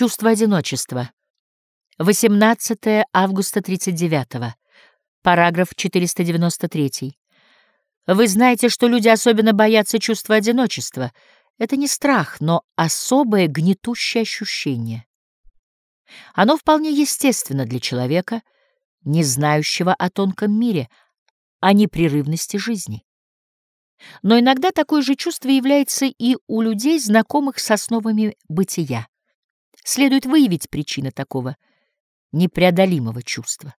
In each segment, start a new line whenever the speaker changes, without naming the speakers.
Чувство одиночества. 18 августа 39 Параграф 493. Вы знаете, что люди особенно боятся чувства одиночества. Это не страх, но особое гнетущее ощущение. Оно вполне естественно для человека, не знающего о тонком мире, о непрерывности жизни. Но иногда такое же чувство является и у людей, знакомых с основами бытия. Следует выявить причины такого непреодолимого чувства.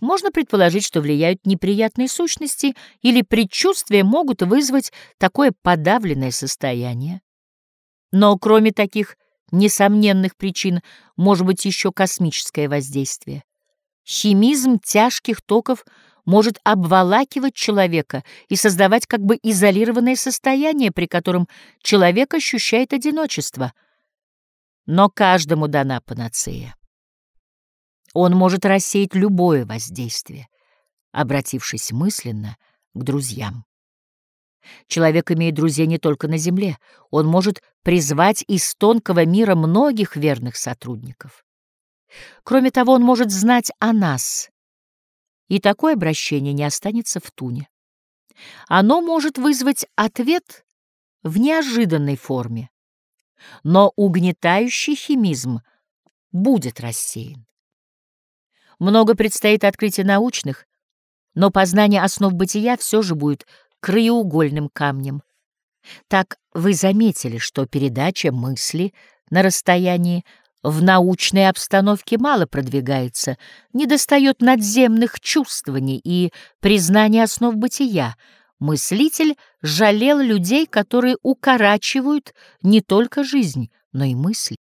Можно предположить, что влияют неприятные сущности или предчувствия могут вызвать такое подавленное состояние. Но кроме таких несомненных причин может быть еще космическое воздействие. Химизм тяжких токов может обволакивать человека и создавать как бы изолированное состояние, при котором человек ощущает одиночество. Но каждому дана панацея. Он может рассеять любое воздействие, обратившись мысленно к друзьям. Человек имеет друзей не только на земле, он может призвать из тонкого мира многих верных сотрудников. Кроме того, он может знать о нас, и такое обращение не останется в туне. Оно может вызвать ответ в неожиданной форме, но угнетающий химизм будет рассеян. Много предстоит открытий научных, но познание основ бытия все же будет краеугольным камнем. Так вы заметили, что передача мысли на расстоянии в научной обстановке мало продвигается, недостает надземных чувствований и признания основ бытия. Мыслитель жалел людей, которые укорачивают не только жизнь, но и мысли.